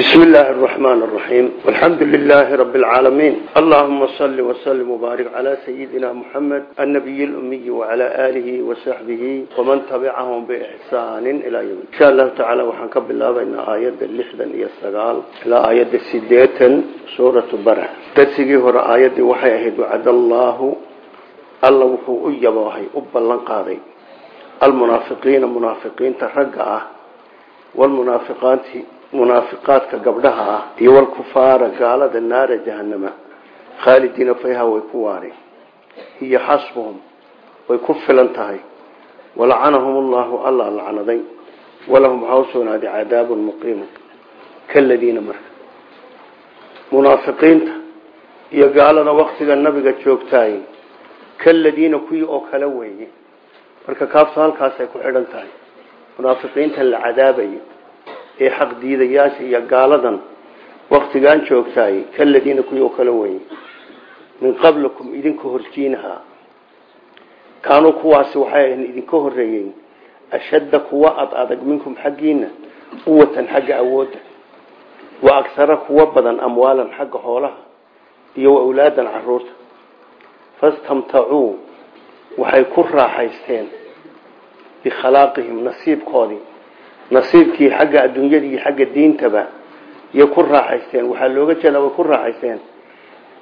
بسم الله الرحمن الرحيم والحمد لله رب العالمين اللهم صل وسلم وبارك على سيدنا محمد النبي الأمي وعلى آله وصحبه ومن تبعهم بإحسان إلى يوم إن شاء الله تعالى وحنكب الله بين آيات اللحدا يستقال إلى آيات السدية سورة برع ترسقي هنا آيات وحي أهد وعد الله الله وحو أيباهي أبا لنقاضي المنافقين منافقين ترقعه والمنافقات munaafiqaadka gabdhaha ah iyo walkufaara gaalada naara jahanama khaalidiina fayha way ku waareen hiyo xasbuhum way ku filan tahay. Walacanahum allahu alla lacnaday. Walahum waxaa u sugnaaday cadaabun muqiimu kaladiina marka munaafiqiinta iyo gaalada waktiga nabiga joogtaay kaladiina kuwii oo kale weeye. Marka kaaftu halkaasay ku xidhan ee xaq diidayaasha iyo gaaladan waktigaan joogtaay kaladiina oo kala weye min qablakum idinka horjiinaha kaanuu kuwaasi waxay ahayn idinka horeeyey ashadda kuwa ad adag minkum xaggiina quwatan xagga awoodda wa agsara kuwa badan amwaalan xagga xoolaha iyo wa awlaadan carruurta fastamtacuu waxay ku raaxaysteen bikhalaaqihim nasiibkoodii nasiibkii xagga adduunyada iyo xagga diintaba iyo ku raaxaysteen. Waxaa looga jeeda way ku raaxaysteen.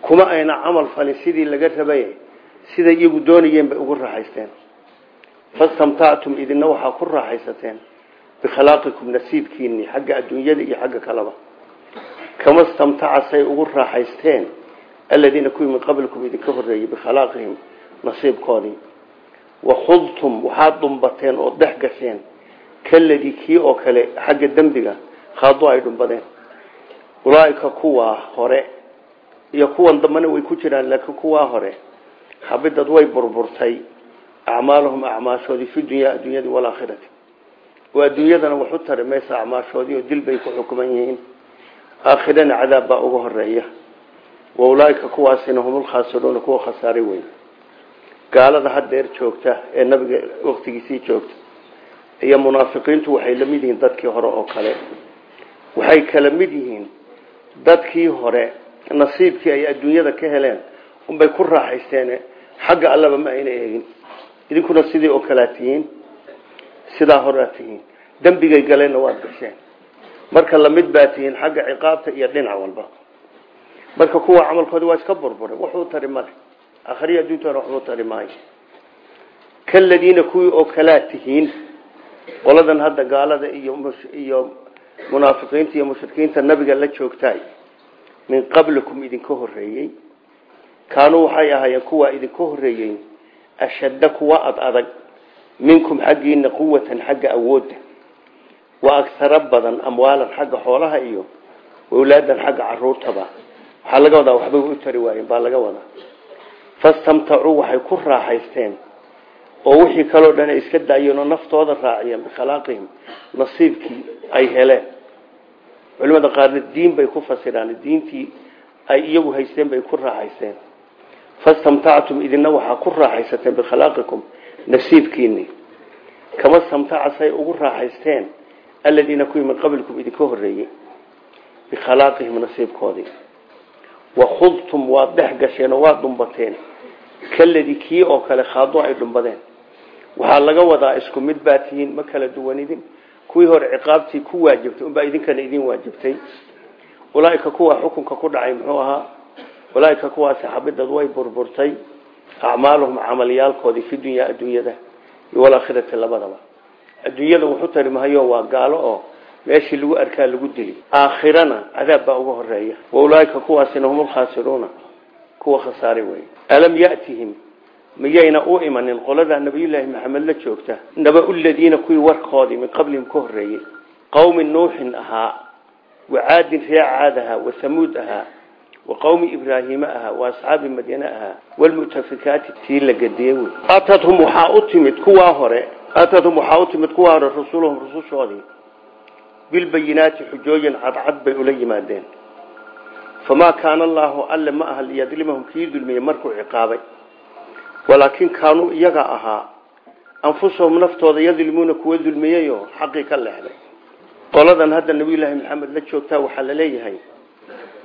Kuma ayna camal falin sidii laga rabay siday iyagu doonayeen bay ugu raaxaysteen. Fastamtactum idina waxaa ku raaxaysateen bikhilaaqikum nasiibkiini xagga adduunyada iyo xagga kaleba kama stamtaca say ugu raaxaysteen aladiina kuwii min qablikum idinka horeeyey bikhalaaqihim nasiibkoodii. Wakhudtum waxaad dhumbateen oo dhex gasheen kaladii kii oo kale xagga dembiga khaado ay dhumbadeen ulaaika kuwaa hore iyo kuwan dambana way ku jiraan laakiin kuwaa hore xabidad way burburtay. Acmaalahum acmaashoodii fi dunyaa adduunyadii walaakhirati oo adduunyadana wax u tari maysa acmaashoodii oo dil bay ku xukuman yihiin. Aakhirana cadaab baa uga horreeya wa ulaaika kuwaasina humulkhaasiruuna kuwa khasaaray weyn. Gaalada hadeer joogta ee nabiga waktigiisii joogta iyo munaafiqiintu waxay la mid yihiin dadkii hore oo kale. Waxay kala mid yihiin dadkii hore. Nasiibkii ay adduunyada ka heleen unbay ku raaxaysteen xagga allaba ma ayna eegin. Idinkuna sidii oo kalea tihiin sidaa horea tihiin. Dembigay galeenna waad gasheen marka la mid baa tihiin xagga ciqaabta iyo dhinac walba. Marka kuwa camalkoodi waa iska burbure waxuu tari male akhriya adduuntana waxbuu tari maayo kaladiina kuwii oo kalea tihiin qoladan hadda gaalada iyo iyo munaafiqiinta iyo mushrikiinta nabiga la joogtaay. Min qablikum idinka horeeyey kaanuu waxay ahaayeen kuwaa idinka horeeyey ashadda kuwa ad adag. Minkum xaggiina quwatan xagga awoodda. Wa agsaro badan amwaalan xagga xoolaha iyo awlaadan xagga caruurtaba waxaa laga wadaa waxbay u tari waayeen baa laga wadaa. Fastamtacuu waxay ku raaxaysteen oo wixii kaloo dhan ay iska daayeen oo naftooda raaciyeen bikhalaaqihim nasiibkii ay heleen. Culimada qaarna diin bay ku fasiraan diintii ay iyagu haysteen bay ku raaxaysteen. Fastamtactum idina waxaa ku raaxaysateen bikhilaaqikum nasiibkiini kama stamtaca say ugu raaxaysteen aladiina kuwii min qablikum idinka horeeyey bikhalaaqihim nasiibkoodii. Wakhudtum waad dhex gasheen waad dhumbateen kaladii kii oo kale khaado ay dhumbadeen waxaa laga wadaa isku mid baa tihiin ma kala duwanidin. Kuwii hore ciqaabtii ku waajibtay unbaa idinkana idin waajibtay. Ulaaika kuwa xukunka ku dhacay muxuu ahaa? Ulaaika kuwaasi xabidad way burburtay. Acmaaluhum camalyaalkoodii fi dunyaa adduunyada iyo walaakhirati labadaba. Adduunyada wuxu tari mahayo waa gaalo oo meeshii lagu arkaa lagu dili. Aakhirana cadaab baa uga horreeya wa ulaaika kuwaasina hum lkhaasiruuna kuwa khasaaray wey alam yatihim miyayna u imanin qolada nabiyullaahi maxamed la joogta? Naba ladiina kuwii warkoodii min qablihim ka horeeyey qowmi nuuxin ahaa wa caadin ree caad ahaa wa hamuud ahaa wa qowmi ibraahiima ahaa wa asxaabi madyane ahaa. Walmutafikaati tii la gadiyey wey. Atadhum waxaa u timid kuwaa hore atadhum waxaa u timid kuwaa hore rasuluhum rusushoodii. Bilbayinaati xujooyin cadcad bay ula yimaadeen. Famaa kaana allaahu alle ma aha liyadlimahum kii dulmiyey markuu ciqaabay walaakin kaanuu iyaga ahaa. Anfusahum naftooda yadlimuuna kuwa dulmiyeyoo xaqii ka leexday. Qoladan hadda nabiyullaahi maxamed la joogtaa waxaa la leeyahay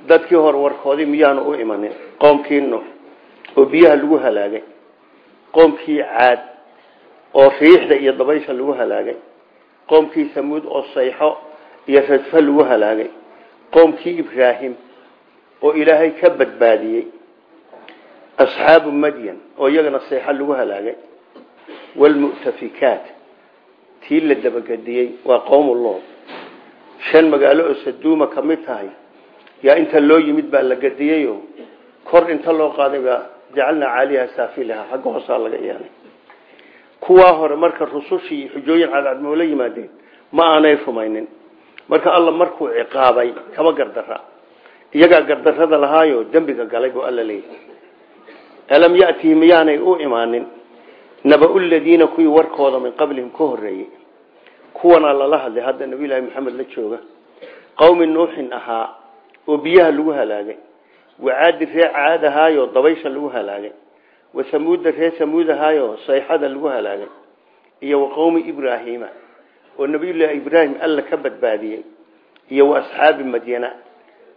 dadkii hore warkoodii miyaanu u imanin qoomkii nuux oo biyaha lagu halaagay qoomkii caad oo riixda iyo dabaysha lagu halaagay qoomkii samuud oo sayxo iyo radfa lagu halaagay qoomkii ibraahim oo ilaahay ka badbaadiyey asxaabu madyan oo iyagana sayxo lagu halaagay. Waalmu'tafikaat tii la dabagediyey waa qowmu lood shan magaalo oo saduuma ka mid tahay yaa inta loo yimid baa la gediyeyo kor inta loo qaaday baa jacalnaa caaliha saafilaha xagga hoosaa laga yeelay kuwaa hore marka rusushii xujooyin cadcadmoo la yimaadeen ma aanay rumaynin. Marka alla markuu ciqaabay kama gardara iyagaa gardarada lahaayo dembiga galay buu alla leeyahay alam yatihi miyaanay u imaanin? Naba-u ladiina kuwii warkooda min qablihim ka horeeyey kuwanaa lala hadlay hadda nabiyullaahi maxamed la jooga. Qowmi nuuxin ahaa oo biyaha lagu halaagay. Wacaadi ree caad ahaayo dabaysha lagu halaagay. Wasamuuda ree samuud ahaayo sayxada lagu halaagay. Iyo wa qowmi ibraahiima oo nabiyullaahi ibraahim alla ka badbaadiyey iyo wa asxaabi madyana.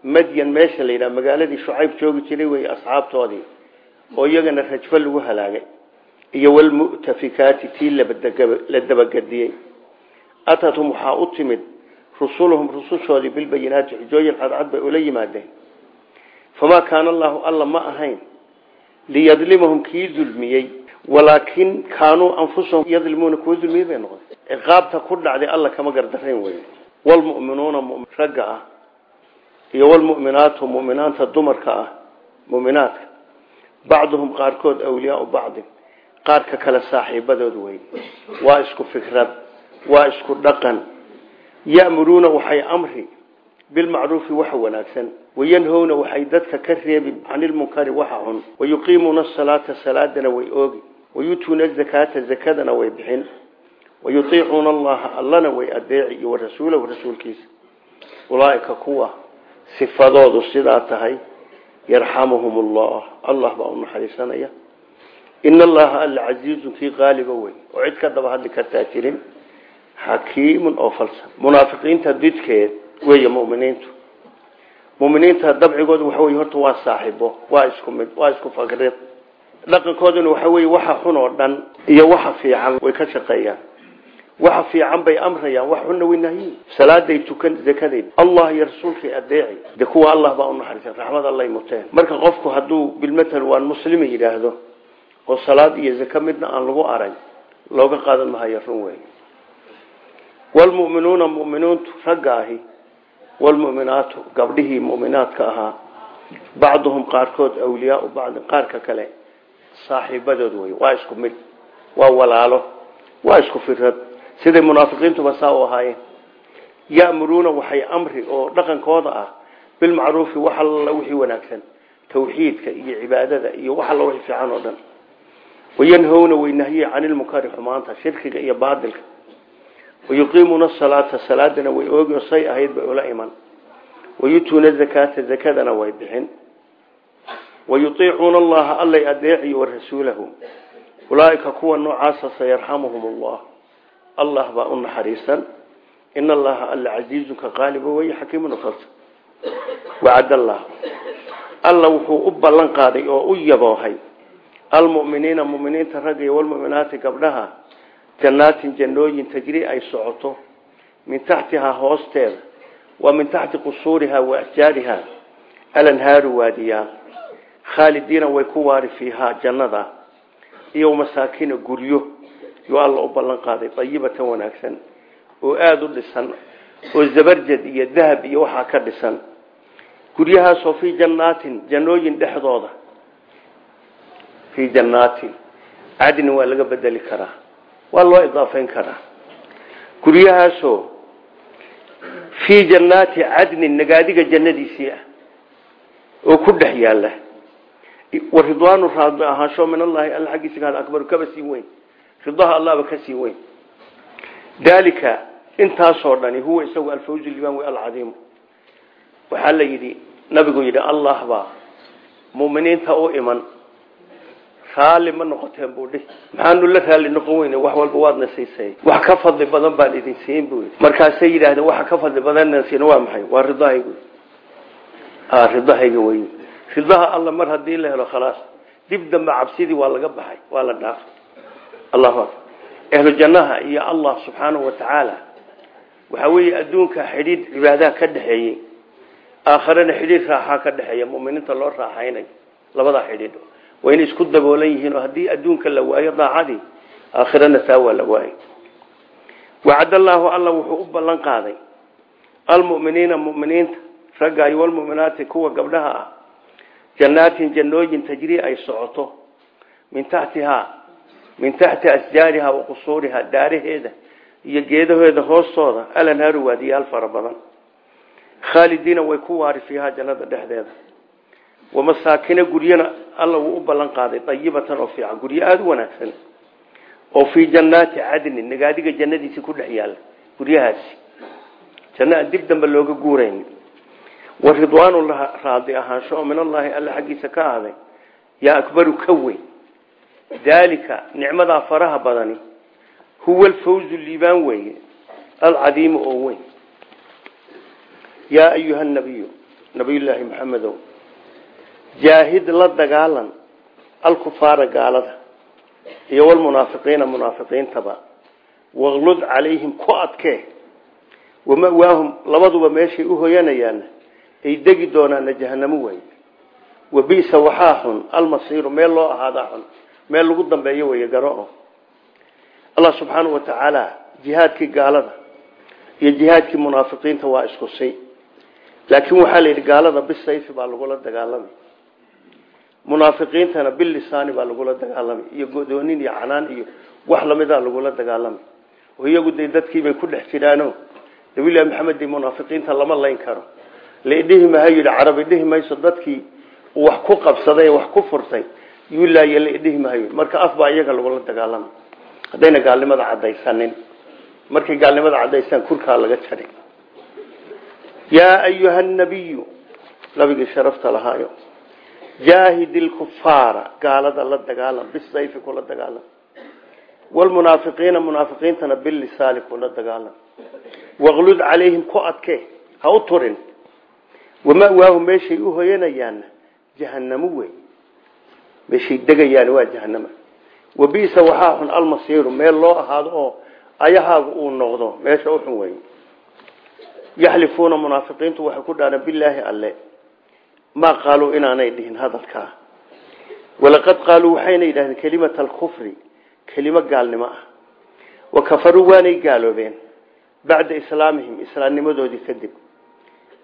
Madyan meesha la yidhaha magaaladii shucayb joogi jiray wey asxaabtoodii oo iyagana rajfo lagu halaagay. Iyo walmu'tafikaati tii la dabagediyey atatum waxaa u timid rusuluhum rusushoodii bilbayinaati xujooyin cadcad bay ula yimaadeen. Famaa kaana allaahu alla ma ahayn liyadlimahum kii dulmiyey walaakin kaanuu anfusahum yadlimuuna kuwa dulmiyey bay noqotay. Ciqaabta ku dhacday alla kama gardarayn wey walmu'minuuna ragga ah iyo walmu'minaatu mu'minaanta dumarka ah mu'minaadka bacduhum qaarkood awliyaau bacdin qaarka kale saaxiibadood wey waa isku fikrad waa isku dhaqan ya'muruuna waxay amri bilmacruufi waxa wanaagsan wayanhowna waxay dadka ka reebi canilmunkari waxa xun wayuqiimuuna asalaata salaadana way oogi wayutuuna azakaata zakadana way bixin wayutiicuuna allaha allana way adeeci iyo warasuulahu rasuulkiisa ulaaika kuwa sifadoodu sidaa tahay yarxamuhum allah allah baa u naxariisanaya. In allaha alla casiizun kii qaaliba wey oo cid ka daba hadli kartaa jirin. Xakiimun oo falsan. Munaafiqiinta didkeed weeye muminiintu. Muminiinta dabcigooda waxa wey horta waa saaxibo waa isku mid waa isku fakrid dhaqankooduna waxa wey waxa xun oo dhan iyo waxa fiican way ka shaqeeyaan waxa fiican bay amrayaan wax xunna way nahyiin salaaday tukan zakaday allah iyo rasuulkay adeeci de kuwa allah baa u naxariisan raxmad allay muteen. Marka qofku hadduu bilmatal waan muslima yidhaahdo oo salaad iyo zaka midna aan lagu arag looga qaadan mahayo run wey walmu'minuuna mu'miniintu ragga ahi walmu'minaatu gabdhihii mu'minaadka ahaa bacduhum qaarkood awliyaau bacdin qaarka kale saaxiibadood wey waa isku mid waa walaalo waa isku firad siday munaafiqiintuba saa u ahaayeen. Ya'muruuna waxay amri oo dhaqankooda ah bilmacruufi wax alla wixii wanaagsan tawxiidka iyo cibaadada iyo wax alla wixii fiican oo dhan. Wayanhowna way nahyiye canilmunkari xumaanta shirkiga iyo baadilka. Wayuqiimuuna asalaata salaadana way oogi oo say ahayd bay ula iman. Wayutuuna zakaata zakadana way bixin. Wayutiicuuna allaha allay adeeciy warasuulahu ulaaika kuwa noocaasa sayarxamuhum allah allah baa u naxariisan. In allaha alla casiizunka qaaliba wey xakiimun falsa wacad allah alla wuxuu u ballan qaaday oo u yaboohay almuminiina muminiinta ragga iyo walmuminaati gabdhaha jannaatin jannooyin tajri ay socoto min taxtihaa hoosteeda wa min taxti qusuuriha wa ashjaariha. Alanhaaru waadiyaa. Khaalidiina way ku waari fiihaa jannada iyo masaakina guryo yuu alla u ballan qaaday dayibatan wanaagsan oo aada u dhisan oo zabarjad iyo dahab iyo waxaa ka dhisan. Guryahaasoo fii jannaatin jannooyin dhexdooda. Fii jannaatin. Cadni waa laga bedeli karaa. Waa loo idaafeyn karaa. Guryahaasoo fii jannaati cadnin nagaadiga jannadiisii ah oo ku dhex yaalla wa ridwaanu raadli ahaansho min allahi alla xaggiisa ka akbaru kaba sii weyn ridaha allahba ka sii weyn. Daalika intaasoo dhani huwa isagu alfawzu liban wey alcadiimu waxaa la yidhi nabigu yidhi allah baa muminiinta iman raalli noqoteen buu maxaanu la raalli noqon wax walba waadna siisay wax ka fadli badan baan idin siin buu yidhi. Markaasay yidhaahdeen waxa ka fadli badanna siin waa maxay? Waa ridahaygu ridahayga wey ridaha alla mar haddii la helo khalaas. Dib dambe cabsidii waa laga baxay waa la dhaafay allahu akbar. Ahlu jannaha iyo allah subxaanahu wa tacaala waxaa weeye adduunka xidhiidh cibaadaha ka dhexeeyey aakharena xidhiidh raaxaa ka dhexeeya muminiinta loo raaxaynayo labadaa xidhiidh. Waa inay isku daboolan yihiin oo haddii adduunka la waayo daacadii aakhirana taa waa la waayay. Wacad allaahu alla wuxuu u ballan qaaday. Almuminiina muminiinta ragga iyo walmuminaati kuwa gabdhaha ah. Ay socoto. Min min taxti asjaariha wa qusuuriha daaraheeda iyo geedaheeda hoostooda alanhaaru waadiyaal fara badan khaalidiina way ku waari fiihaa jannada dhexdeeda. Wamasaakina guryana alla wuu u ballan qaaday dayibatan oo fiican guryo aada u wanaagsan. Oo fii jannaati cadnin nagaadiga jannadiisi ku dhex yaalla guryahaasi. Janno aan dib dambe looga guurayn wa ridwaanu raadi ahaansho oo min allaahi alla xaggiisa ka ahday yaa akbaru ka weyn daalika nicmadaa faraha badani huwa alfawzu liibaan weeye alcadiimu oo weyn. Yaa ayuha nabiyu nabiyullaahi maxamedow jaahid la dagaalan alkufaara gaalada iyo walmunaafiqiina munaafiqiintaba waqlud calayhim ku adkee wamawaahum labaduba meeshay u hoyanayaanna ay degi doonaana jahanamo wey wabisa waxaa xun almasiiru meel loo ahaadaa xun meel lagu dambeeyo wey garo allah subxaanau wa tacaala jihaadkii gaalada iyo jihaadkii munaafiqiinta waa isku si laakiin waxaa la gaalada bisayfi baa lagula dagaalamay. Munaafiqiintana bilisaani baa lagula dagaalamay. Iyo godoonin iyo canaan iyo wax lamidaa lagula dagaalamay. Oo iyagu de dadkiibay ku dhex jiraano. Nabilahi maxamed munaafiqiinta lama layn karo. Ladhihi maha yidhi carabi dhihi wax ku qabsaday wax ku furtay yulaaye ladhihi mahayo marka af baa iyaga lagula dagaalamay haddayna gaalnimada cadaysanin markay gaalnimada cadaysaan kurkaa laga jaray yaa ayuha nabiyu nabigii sharafta lahaayo jaahid ilkufaara gaalada la dagaalam bisayfi kula dagaalam. Wlmunaafiqiina munaafiqiintana bilisaani kula dagaalam. Waqlud calayhim ku adke ha u turin. Wamawaahu meeshay u hoyanayaanna jahanamo wey meeshay degayaan waa jahanama wabisa waxaa xun almasiiru meel loo ahaado oo ayahaagu uu noqdo meesha uxun wey yaxlifuuna munaafiqiintu waxay ku dhaareen bilaahi alle maa qaaluu inaanay dhihin hadalkaa walaqad qaaluu waxayna yidhahdeen kelimata alkufri kelimo gaalnimo ah. Wa kafaruu waanay gaaloobeen bacda islaamihim islaamnimadoodii kadib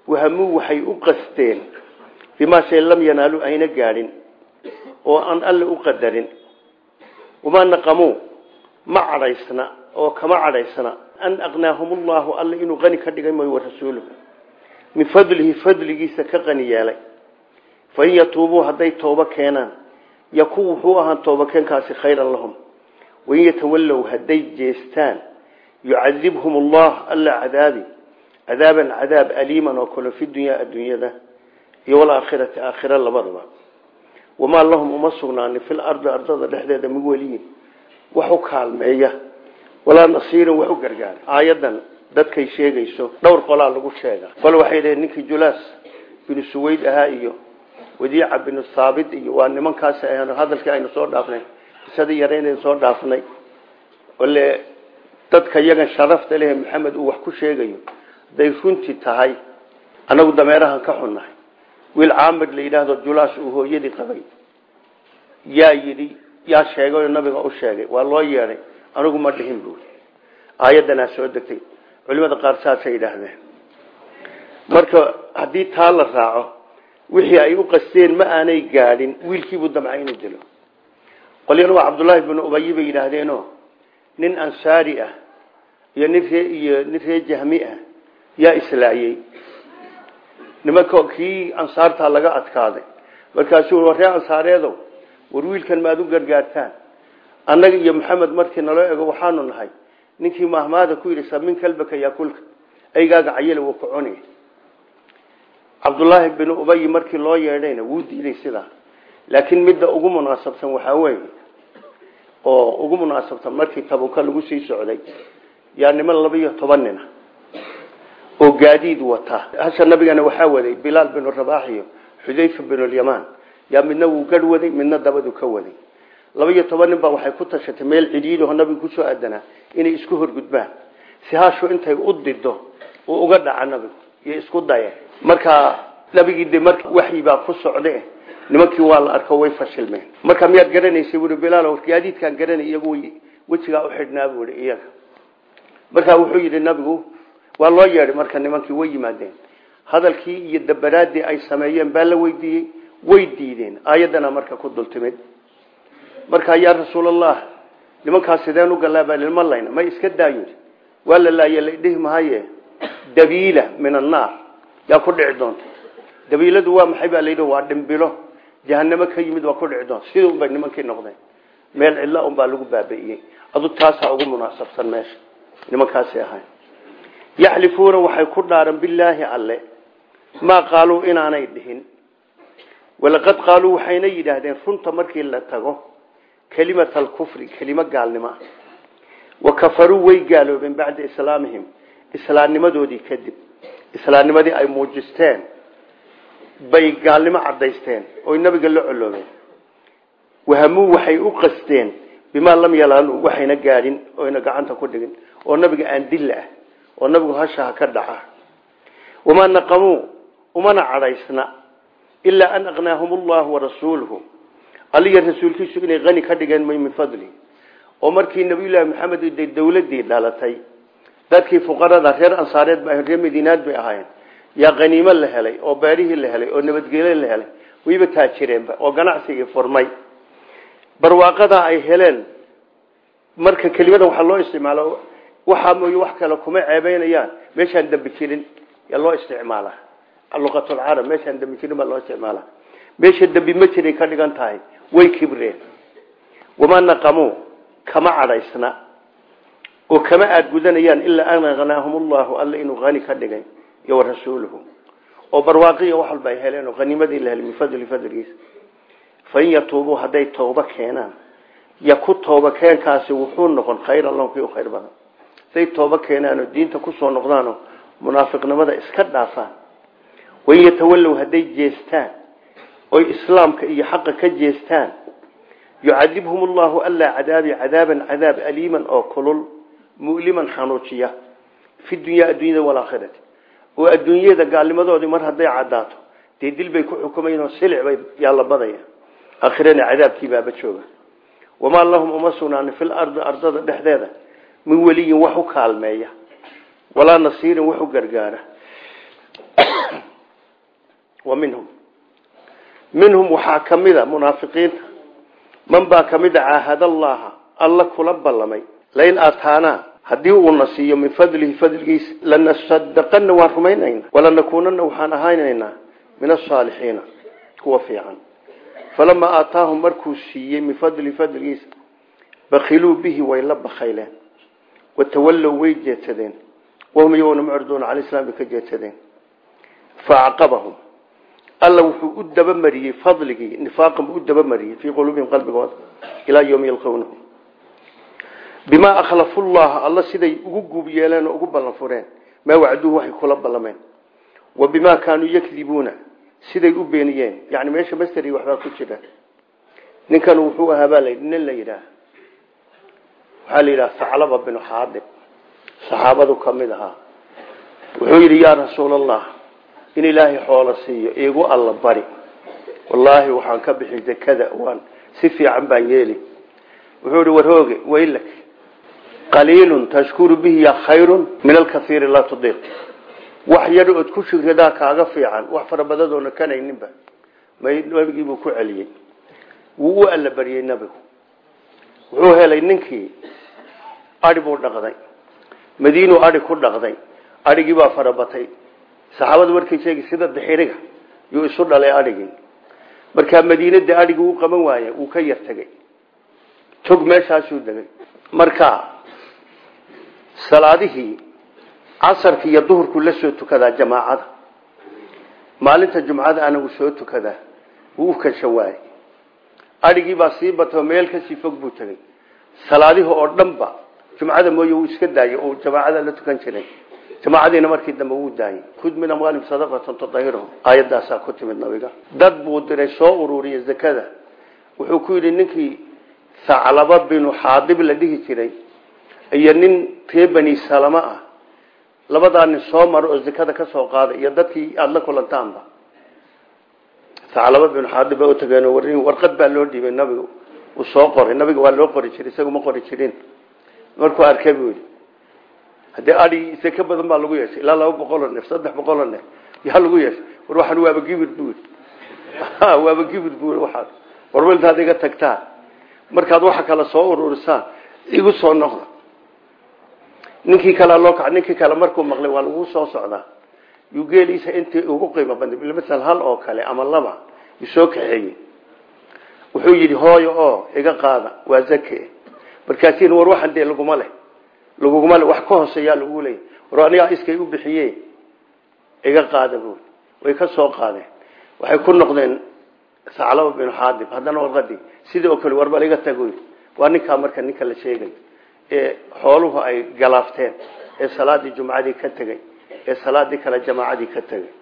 wahamuu waxay u qasteen bimaa shay lam yanaalu ayna gaadhin oo aan alle u qadarin. Wamaa naqamuu ma cadhaysna oo kama cadhaysna. An aqnaahum ullahu alle inuu qani ka dhigay mooy warasuuluhu min fadlihi fadligiisa ka qani yeelay. Fain yatuubuu hadday toobo keenaan. Yakun wuxuu ahaan toobakeenkaasi khayran lahum. Wain yatawallow hadday jeestaan yucadibhum allah alla cadaabi. Cadaaban cadaab aliiman oo kale fi dunyaa adduunyada. Iyo walaakhirati aakhira labadaba wamaa lahum uma sugnaanin fil ardi ardada dhexdeeda mid weliyin wax u kaalmeeya walaa nasiirin wax u gargaara aayadan dadkay sheegayso dhowr qolaa lagu sheega qol waxay dhaheen ninkii julaas binu suwayd ahaa iyo wadiica binu saabit iyo waa nimankaas ahn hadalkii aynu soo dhaafnay qisadii yareynaynu soo dhaafnay ole dadka iyagan sharafta leh maxamed uu wax ku sheegayo hadday runtii tahay anagu dameerahan ka xunnahay wiil caamir la yidhaahdo julaas uu hooyadii qabay. Yaa yidhi yaa sheegay nabiga u sheegay. Waa loo yeedhay anigu ma dhihin buuri aayaddanaa soo degtay. Culimada qaar saasay yidhaahdeen. Marka haddii taa la raaco wixii ay u qasteen ma aanay gaadhin wiilkiibuu damca inuu dilo. Qolyana waa cabdullaahi binu ubayi bay yidhaahdeeno nin ansaari ah iyo nin iyo nin ree jahmi ah yaa islaayey nimanka kii ansaartaa laga adkaaday. Markaasuu war ree ansaareedow war wiilkan maad u gargaartaan. Annaga iyo maxamed markii naloo ego waxaanu nahay. Ninkii mahmaada ku yidhi samin kalbaka yaakulka aygaaga cayala wuu ku cuni cabdullaahi binu ubayi markii loo yeedhayna wuu diiday sidaa. Laakiin midda ugu munaasabsan waxaa weeye oo ugu munaasabsan markii tabuka lagu sii socday yaa niman laba iyo toban nina oo gaadiid wata. Hasha nabigana waxaa waday bilaal binu rabaax iyo xudayfa binulyamaan yaa midna wuu garh waday midna dabadu ka waday. Laba iyo toban nin baa waxay ku tashatay meel cidhiidho nabiga ku soo aadanaa inay isku horgudbaan. Si hashu intay u dido uu uga dhaca nabigu iyo isku daye markaa nabigii de marka waxyi baa ku socde nimankii waa la arko way fashilmeen. Marka miyaad garanaysay buui bilaal gaadiidkaan garanay iyagu wejigaa uxidhnaa buui iyaga. Markaa wuxuu yidhi nabigu waa loo yeedhay marka nimankii way yimaadeen. Hadalkii iyo dabaraadii ay sameeyeen baa la weydiiyey way diideen. Aayaddana marka ku dultimid marka yaa rasuulallah nimankaas sideen u galaabaa ma layna may iska daayin waa la laaye ladhihi mahaye dabiila min annaar. Yaa ku dhici doonta. Dabiiladu waa maxay baa layidhi waa dhimbilo jahanamo ka yimid waa ku dhici doonta. Sidii unbay nimankii noqdeen. Meel cidla unbaa lagu baabi'iyey adu taasaa ugu munaasabsan meesha. Nimankaasi ahayn yaxlifuuna waxay ku dhaaran bilaahi alle. Maa qaaluu inaanay dhihin. Walaqad qaaluu waxayna yidhaahdeen runta markii la tago kelimata alkufri kelimo gaalnimo ah. Wa kafaruu way gaaloobeen bacda islaamihim islaamnimadoodii kadib. Islaamnimadii ay muujisteen bay gaalnimo cadaysteen oy nabiga la coloobeen wahamuu waxay u qasteen bimaa lam yalaaluu waxayna gaadhin oyna gacanta ku dhigin oo nabiga aan dilla ah oo nabigu hashaha ka dhaca. Wamaa naqamuu umana cadhaysna ilaa an aqnaahum allahu warasuuluhu aliya rasuulkiisu inay qani ka dhigeen min fadli. Oo markii nabiyullaahi maxamed de dawladii dhalatay dadkii fuqarada reer ansaareed ba reer madiinaad bay ahaayeen. Yaa qaniimo la helay oo beerihii la helay oo nabadgelyo la helay wayba taajireenba oo ganacsigii furmay. Barwaaqadaa ay heleen marka kelimadan waxaa loo isticmaalo waxaa mooye wax kale kuma ceebeynayaan meeshaan dambi jirin yaa loo isticmaala. Luqatulcarab meeshaan dambi jirin baa loo isticmaala. Meesha dambi ma jiray ka dhigan way kibreen. Wamaa naqamuu kama cadhaysna oo kama aad gudanayaan ilaa an aqnaahum allahu alla inuu hani ka dhigay iyo warasuuluhu oo barwaaqiya wax walba ay heleen oo haniimadii la helay min fadli fadligiisa fain yatuubuu hadday tooba keenaan. Yaku tooba keenkaasi wuxuu noqon khayran lahum kii khayr badan hadday tooba keenaanoo diinta ku soo noqdaanoo munaafiqnimada iska dhaafaan wain yatawallow hadday jeestaan oy islaamka iyo xaqa ka jeestaan. Yucadibhum allahu allaa cadaabi cadaaban cadaab aliiman oo kulul mu'liman xanuujiya fi dunyaa addunyada walaakhirati oo adduunyada gaalnimadoodii mar hadday caddaato dee dil bay ku xukumayn oo silic bay yaalla badaya. Aakhirana cadaabkii baaba jooga. Wamaa lahum uma sugnaanin fil ardi ardada dhexdeeda min weliyin wax u kaalmeeya walaa nasiirin wax u gargaara. Wa minhum. Minhum waxaa ka mida munaafiqiinta. Man baa ka mid a caahada allaha alla kula ballamay. Lain aataanaa haddii uuna siiyo min fadlihi fadligiisa lanasadaqana waan rumaynayna walanakuunana waxaan ahaynaynaa min asaalixiina kuwa fiican. Falamaa aataahum markuu siiyey min fadlihi bakiluu bihi way la bakayleen watawallow way jeedsadeen. Wahum iyagona mucriduuna cala islaam bay ka jeedsadeen. Faacqabahum alla wuxuu u dabamariyey fadligii nifaaqan buu u dabamariyey fii quluubihim qalbigooda ilaa yowmi yalqownahu bimaa akhlafu llaha alla siday ugu guub yeeleen oo ugu ballan fureen. Maa wacduuhu waxay kula ballameen. Wa bimaa kaanuu yakdibuuna siday u beeniyeen. Yani meesha masderi waxbaa ku jira. Ninkan wuxuu ahaa baa layidhi nin la yidhaah waxaa la yidhaha saclaba binu xaadib saxaabadu ka mid ahaa. Wuxuu yidhi yaa rasuulallah in ilaahay xoolo siiyo iigu alla bari. Wallaahi waxaan ka bixi zakada waan si fiican baan yeeli. Wuxuu ihi warhooge waylak qaliilun tashkuru bihi ya khayrun min alkaiiri laa tudiiq. Wax yar ood ku shugridaa kaaga fiican wax farabadadoona kanayninba. Nabigiibuu ku celiyey. Wuu u alla bariyey nabigu wuxuu helay ninkii ari buu dhaqday madiinuu ari ku dhaqday arigii baa farabatay saxaabadu markay sheegi sida dixiriga yuu isu dhalay adhigii. Markaa madiinada adhigii u qaban waaye wuu ka yar tegey tog meeshaasuu degay. Marka salaadihii casarki iyo duhurku la soo tukadaa jamaacada. Maalinta jumcada anagu soo tukadaa wuu u kasha waayey adhigii baa sii batay meel ka sii fog buu tegey salaadihi oo dhanba jumcada mooye uu iska daayay oo jamaacada la tukan jiray. Jamaacadiina markii dambe wuu daayay. Kud min amwaalihim sadaqatan tutahhiruhum aayadaasaa ku timid nabiga. Dad buu diray soo ururiya zakada. Wuxuu ku yidhi ninkii saclaba binu xaadib la dhihi jiray iyo nin ree salama ah labadaa nin soo maro oo zakada ka soo qaaday iyo dadkii aada la kulantaanba saclaba binu xaadib baa utageen warin warqad baa loo dhiibay nabiga uu soo qoray nabiga waa loo qori jiray isagu ma qori jirin. Markuu arkay buu yidhi haddii adi seke badan baa lagu yeeshay ilaa laba boqoloo neef saddex boqoloo neef yaa lagu yeeshay. War waxaan waaba gibir buu waaba gibir buu waxaad. Warba intaad iga tagtaan markaad waxa kale soo ururisaan igu soo noqda. Ninkii kale loo kaca ninkii kale markuu maqlay waa lagu soo socdaa geeliisa intii ugu qiimo badnay hal oo kale ama laba yuu soo kaxeeyey wuxuu yidhi hooyo oo iga qaada waa zake. Markaasiin war waxan dee laguma leh. Laguguma le wax ka hooseeyaa lagu leeyay war anigaa iskay u bixiye iga qaada buui way ka soo qaadeen. Waxay ku noqdeen saclaba binu xaadib. Haddana warqadii sidii oo kale warbal iga tagoy waa ninkaa marka ninka la sheegay ee xooluhu ay galaafteen ee salaadii jumcadii ka tegey ee salaadii kale jamaacadii ka tegey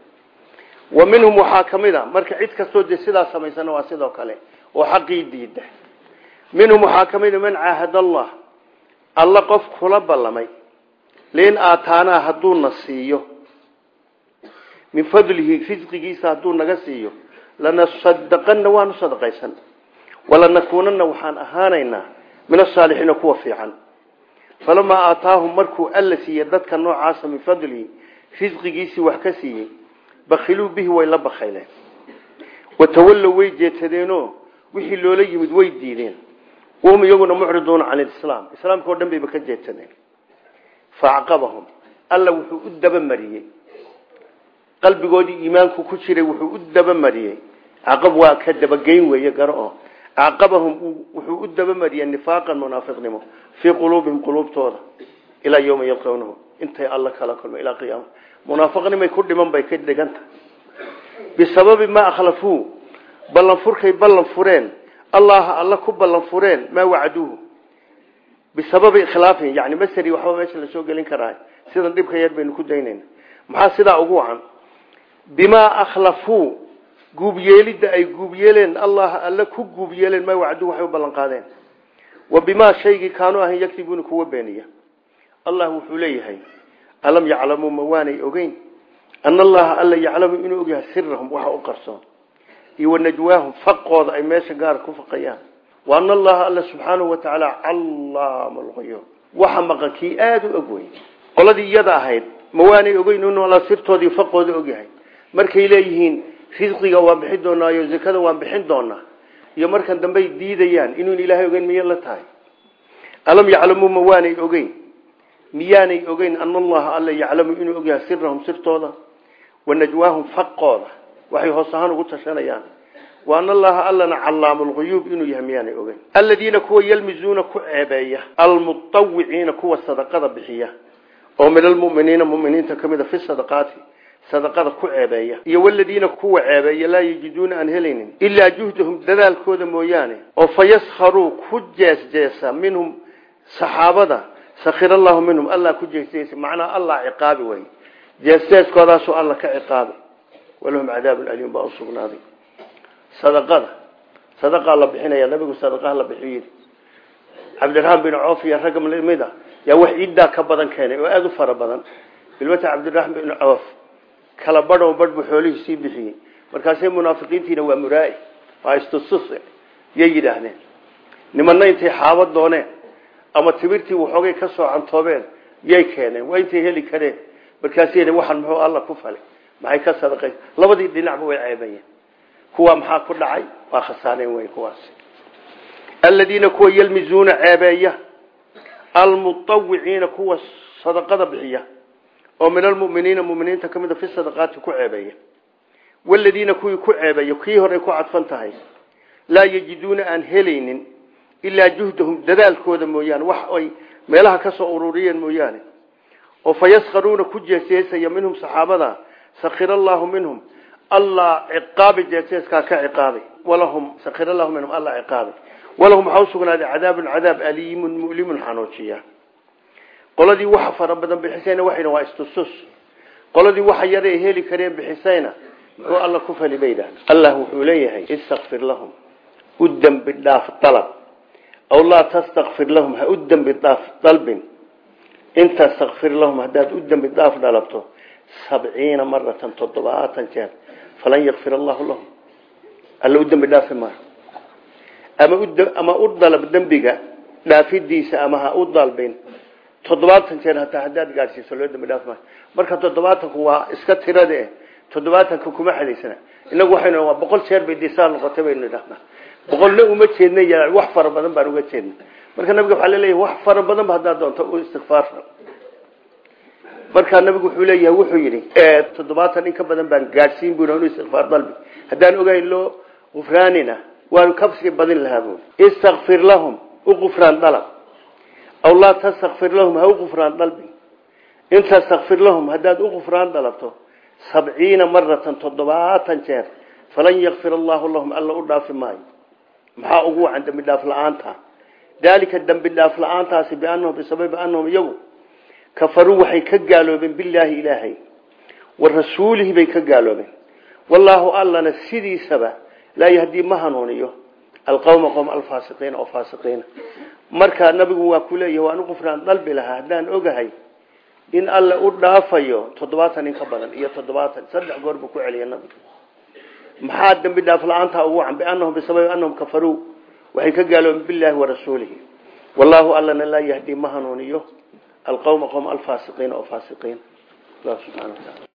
wa minhum waxaa marka cid kastoo dee sidaa samaysana waa sidoo kale oo xaqii diida. Minhum waxaa ka man caahad allah alla qof kula ballamay liin aataanaa hadduu na siiyo. Min fadlihi risqigiisa hadduu naga siiyo. Lanasadaqana waanu sadaqaysan. Walanakuunana waxaan ahaanaynaa min asaalixiina kuwa fiican. Falamaa aataahum markuu alla siiyey dadka noocaasa min fadlihi risqigiisii wax ka siiyey bakiluu bihi way la bakayleen watawallow way jeetadeenoo wixii loola yimid way diideen. Wahum iyaguna mucriduuna can lislaam islaamka o dhan bayba ka jeedsadeen faacqabahum alla wuxuu u dabamariyey qalbigoodii iimaanku ku jiray wuxuu u dabamariyey caqab waa ka dabageyn weeye garo oo. Acqabahum wuxuu u dabamariyey nifaaqan intay alla kala kulma ilaa qiyaama munaafiqnimay ku dhiman bay ka dhiganta. Bisababi maa akhlafuu ballanfurkay ballan fureen. Allaha alla ku ballan fureen maa wacaduuhu bisababi ikhlaafihim yani masri waxba meesha la soo gelin karaa sidan dhibka yar baynu ku daynayna. Maxaa sidaa ugu wacan? Bimaa akhlafuu guubyeelidda ay guubyeeleen allah alla ku guubyeeleen maa wacduuhu waxay u ballan qaadeen. Wa bimaa shaygii kaanuu ahan yaktibuuna kuwa beeniya allah wuxuu leeyahay alam yaclamuu ma waanay ogeyn? Ana allaha alla yaclamu inuu ogyahay sirahum waxa u qarsoon. Iyo wanajwaahum faqooda ay meesha gaara ku faqayaan. Wa ana allaha alla subxaanahu watacaala callaama alquyuub waxa maqan kii aada u og wey qoladii iyada ahayd ma waanay ogeyn inuu alla sirtoodii faqooda ogyahay markay leeyihiin risqiga waan bixin doonaayo zakada waan bixin doonaa. Iyo markan dambey diidayaan inuun ilaahay ogeyn miyay la tahay? Alam yaclamuu ma waanay ogeyn miyaanay ogeyn ana allaha alla yaclamu inuu ogyahay sirahum sirtooda wanajwaahum faqooda waxay hoos ahaan ugu tashanayaan. Wa ana allaha allana callaamu lguyuub inuu yahay miyaanay ogeyn. Aladiina kuwa yalmizuuna ku ceebeeya almutawiciina kuwa sadaqada bixiya oo min almuminiina muminiinta ka mida fi sadaqaati sadaqada ku ceebeeya. Iyo waladiina kuwa ceebeeya laa yajiduuna aan helaynin ilaa juhdahum dadaalkooda mooyaane oo fayaskharuu ku jeesjeesa minhum saxaabada sakhir allahu minhum allah ku jeesjeesa macnaa allah ciqaabi way jeesjeeskoodaasuu alla ka ciqaabi. Walahum cadaabun aliim baa usugnaaday sadaqada. Sadaqaa la bixinaya nabigu sadaqaha la bixiyo cabdiraxmaan bin coof iyo ragga mid a yaa wax ciiddaa ka badan keenay oo aada u fara badan. Bilmata cabdiraxmaan bin coof kala badho badh buu xoolihii sii bixiyey. Markaasay munaafiqiintiina waa muraai waa istusus yay yidhaahdeen. Nimanna intay xaabad dooneen ama timirtii waxoogay ka soo cantoobeen yay keeneen? Waa intay heli kareen? Markaasy waxaan muxuu alla ku falay? Maxay ka sadaqay labadii dhinacba way ceebayeen kuwa maxaa ku dhacay? Waa khasaareen wey kuwaas aladiina kuwa yalmizuuna ceebeeya almutawiciina kuwa sadaqada bixiya oo min almuminiina muminiinta ka fi sadaqaati ku ceebeeya. Waladiina kuwii ku ceebeeya kii horey ku cadfan tahay laa yajiduuna helaynin ilaa juhdahum dadaalkooda mooyaane wax ay meelaha ka soo ururiyeen mooyaane. Oo fayaskaruuna ku jeeseesaya minhum saxaabada allaahu minhum. Allah ciqaabi jeeseeskaa ka ciqaabi walahum sakira lahu minhum alla ciqaabi walahum waxaa usugnaaday cadaabun cadaab aliimun mulimun xanuujiya qoladii waxa fara badan bixisayna waxayna waa istustus qoladii waxa yare ay heli kareen bixisayna muxuu alla ku fali allah wuxuu leeyahay istakfir lahum. U dembi dhaaf aw laa tastakfir lahum ha u dembi dhaaf dalbin in tastakfir lahum haddaad u dembi dhaaf dhalabto sabciina maratan toddobaatan jeer falan yakfir allahu lahum alla u dembi dhaafi maayo ama u dalab dembiga dhaafidiisa ama ha u dalbin toddobaatan jeer hataa haddaad gaadhsiiso loo dambi dhaaf maayo marka toddobaatanku waa iska tirade toddobaatanka kuma xadaysana inagu waxaynu waa boqol jeer bay disaal noqotay baynu idhahnaa boqolna uma jeedna ya wax fara badan baan uga jeedna marka nabiga waxaa la leeyahay wax fara badan ba haddaad doonto u istikfaar markaa nabigu wuxuu leeyahay wuxuu yidhi toddobaatan in ka badan baan gaadhsiin buna inu istikfaar dalbi haddaan ogayn loo gufraanina waanu kabsii badin lahaa bu istakfir lahum u gufraan dalab. Aw laa tastakfir lahum ha u gufraan dalbi. In tastakfir lahum haddaad u gufraan dalabto sabciina maratan toddobaatan jeer falan yakfir allahu lahum alla u dhaafi maayo maxaa ugu wacan dembi dhaaf la'aanta? Daalika dembi dhaaf la'aantaasi bianahum bisababi anahum iyagu. Kafaruu waxay ka gaaloobeen bilaahi ilaahay. Wa rasuulihi bay ka gaaloobeen. Wallaahu allana sidiisaba laa yahdii ma hanuuniyo alqawma qowm alfaasiqiina oo faasiqiina. Markaa nabigu waa ku leeyahay waan u qufraan dalbi lahaa haddaan ogahay in alle u dhaafayo toddobaatan in ka badan iyo toddobaatan saddex goor buu ku celiya nabigu maxaa dambi dhaaf la'aantaa ugu wacan? biannahum bisabab annahum kafaruu. Waxay ka gaaloobeen bilaahi warasuulihi wallaahu allana laa yahdi ma hanuuniyo. Alqowma qowm alfaasiqiina oo faasiqiin. Allah subxana wataala